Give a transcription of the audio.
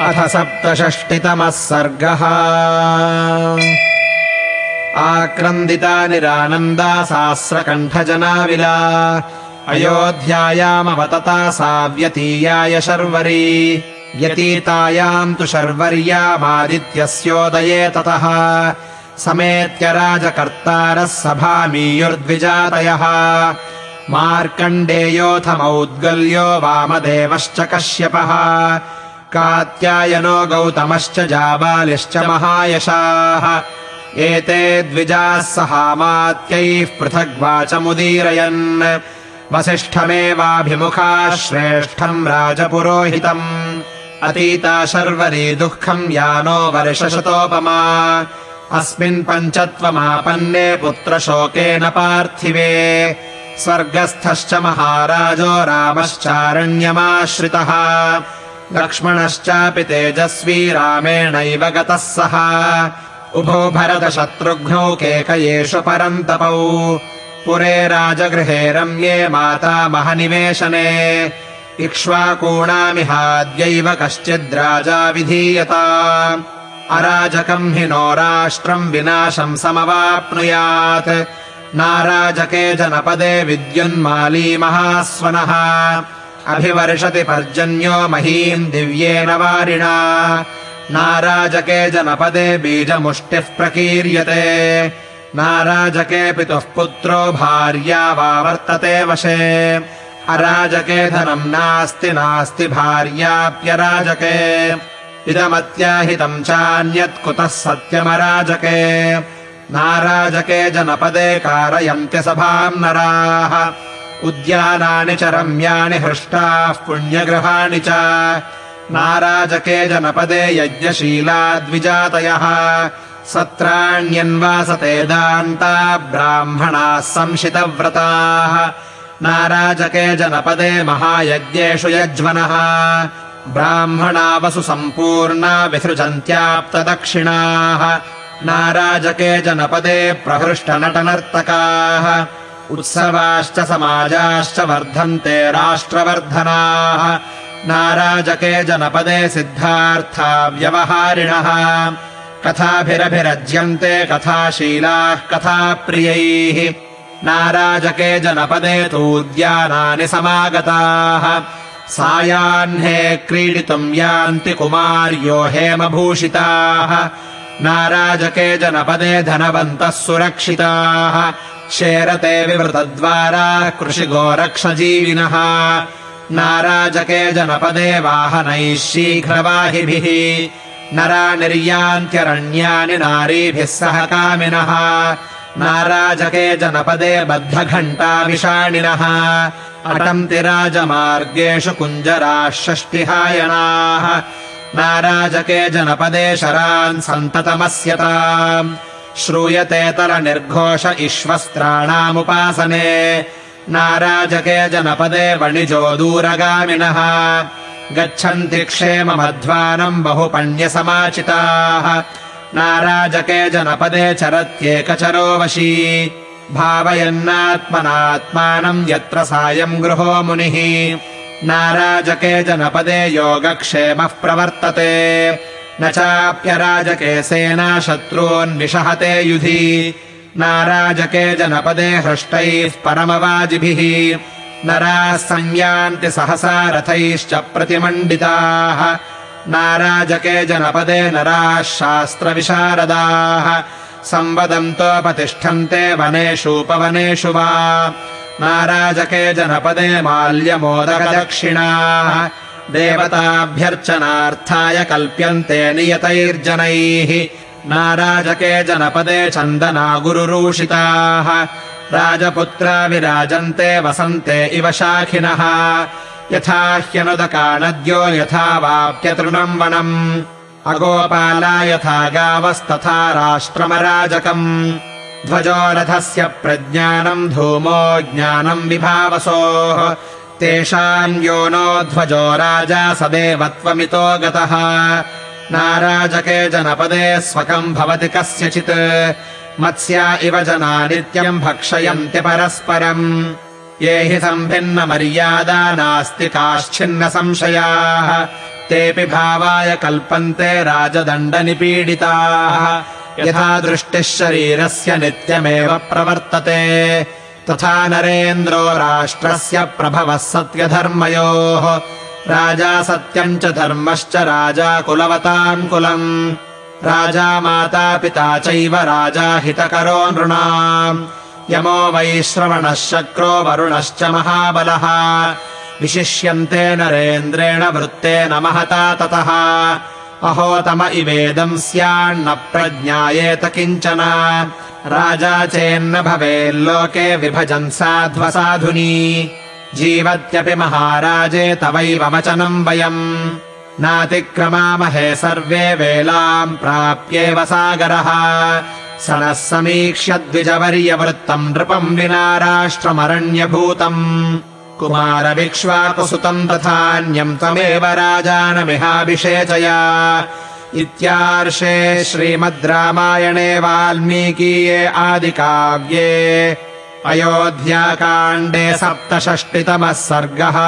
अथ सप्तषष्टितमः सर्गः। आक्रन्दिता निरानन्दा सास्रकण्ठजनाविला अयोध्यायामवतता सा व्यतीयाय शर्वरी। व्यतीतायाम् तु शर्वर्यामादित्यस्योदये ततः। समेत्य राजकर्तारः सभामीयुर्द्विजातयः। मार्कण्डेयोऽथ मौद्गल्यो वामदेवश्च कश्यपः कात्यायनो गौतमश्च जाबालिश्च महायशाः। एते द्विजाः सहामात्यैः पृथग्वाचमुदीरयन् वसिष्ठमेवाभिमुखा श्रेष्ठम् राजपुरोहितम्। अतीता शर्वरी दुःखम् यानो वर्षशतोपमा। अस्मिन् पञ्चत्वमापन्ने पुत्रशोकेन पार्थिवे। स्वर्गस्थश्च महाराजो रामश्चारण्यमाश्रितः लक्ष्मणश्चापि तेजस्वी रामेणैव गतः सः। उभो भरतशत्रुघ्नौ केकयेषु परन्तपौ। पुरे राजगृहे रम्ये मातामहनिवेशने इक्ष्वाकूणामिहाद्यैव कश्चिद्राजा विधीयता। अराजकम् हि नो राष्ट्रम् विनाशम् समवाप्नुयात्। नाराजके जनपदे विद्युन्माली महास्वनः अभिवर्षति पर्जन्यो महीम् दिव्येन वारिणा। नाराजके जनपदे बीजमुष्टिः प्रकीर्यते। नाराजके पितुः पुत्रो भार्या वा वर्तते वशे। अराजके धनम् नास्ति नास्ति भार्याप्यराजके। इदमत्याहितम् चान्यत् कुतः सत्यमराजके। नाराजके जनपदे कारयन्त्य सभाम् नराः उद्यानानि च रम्याणि हृष्टाः पुण्यगृहाणि च। नाराजके जनपदे यज्ञशीला द्विजातयः। सत्राण्यन्वासते दान्ता ब्राह्मणाः संशितव्रताः। नाराजके जनपदे महायज्ञेषु यज्वनः। ब्राह्मणा वसु सम्पूर्णा विसृजन्त्याप्तदक्षिणाः। नाराजके जनपदे प्रहृष्टनटनर्तकाः उत्सवाश्च समाजाश्च वर्धन्ते राष्ट्रवर्धनाः। नाराजके जनपदे सिद्धार्था व्यवहारिणः। कथाभिरभिरज्यन्ते कथाशीलाः कथाप्रियैः। नाराजके जनपदे तूद्यानानि समागताः। सायाह्ने क्रीडितुम् यान्ति कुमार्यो हेमभूषिताः। नाराजके जनपदे धनवन्तः सुरक्षिताः शेरते विवृतद्वारा कृषिगोरक्षजीविनः। नाराजके जनपदे वाहनैः शीघ्रवाहिभिः। नरा निर्यान्त्यरण्यानि नारीभिः सह कामिनः। नाराजके जनपदे बद्धघण्टाविषाणिनः अटन्ति राजमार्गेषु कुञ्जराः षष्टिहायनाः। नाराजके जनपदे शरान् सन्ततमस्यताम् श्रूयते तरनिर्घोष इष्वस्त्राणामुपासने। नाराजके जनपदे वणिजो दूरगामिनः। गच्छन्ति क्षेममध्वानम् बहुपण्यसमाचिताः। नाराजके जनपदे चरत्येकचरो वशी भावयन्नात्मनात्मानम् यत्र सायम् गृहो मुनिः। नाराजके जनपदे योगक्षेमः प्रवर्तते न चाप्यराजके सेना शत्रून्विषहते युधि। नाराजके जनपदे हृष्टैः परमवाजिभिः। नराः संयान्ति सहसा रथैश्च प्रतिमण्डिताः। नाराजके जनपदे नराः शास्त्रविशारदाः। संवदन्तोपतिष्ठन्ते वनेषूपवनेषु वा। नाराजके जनपदे माल्यमोदकदक्षिणाः देवताभ्यर्चनार्थाय कल्प्यन्ते नियतैर्जनैः नाराजके जनपदे चन्दना गुरुरूषिताः राजपुत्रा विराजन्ते वसन्ते इव शाखिनः। यथा ह्यनुदका नद्यो यथा वाप्यतृणम् वनम् अगोपाला यथा गावस्तथा राष्ट्रमराजकम्। ध्वजो रथस्य प्रज्ञानम् धूमो ज्ञानम् विभावसोः तेषाम् यो नो ध्वजो राजा सदेवत्वमितो गतः। नाराजके जनपदे स्वकम् भवति कस्यचित्। मत्स्या इव जना नित्यम् भक्षयन्ति परस्परम्। ये हि सम्भिन्नमर्यादा नास्ति काश्चिन्न संशयाः। तेऽपि भावाय कल्पन्ते राजदण्डनिपीडिताः यथा दृष्टिः शरीरस्य नित्यमेव प्रवर्तते तथा नरेन्द्रो राष्ट्रस्य प्रभवः सत्यधर्मयोः। राजा सत्यम् च धर्मश्च राजा कुलवताम् कुलम्। राजा माता पिता चैव राजा हितकरो नृणाम्। यमो वैश्रवणः शक्रो वरुणश्च महाबलः। विशिष्यन्ते नरेन्द्रेण वृत्तेन महता ततः। अहोतम इवेदम् स्यान्न प्रज्ञायेत किञ्चन राजा चेन्न भवेल्लोके विभजन् साध्वसाधुनी। जीवत्यपि महाराजे तवैव वचनम् वयम्। नातिक्रमामहे सर्वे वेलाम् प्राप्येव सागरः। स नः समीक्ष्य द्विजवर्यवृत्तम् नृपम् विना राष्ट्रमरण्यभूतम्। कुमारविक्ष्वाकुसुतम् तथान्यम् त्वमेव राजानमिहाभिषेचय इत्यार्षे श्रीमद् रामायणे वाल्मीकीये आदिकाव्ये अयोध्याकाण्डे सप्तषष्टितमः सर्गः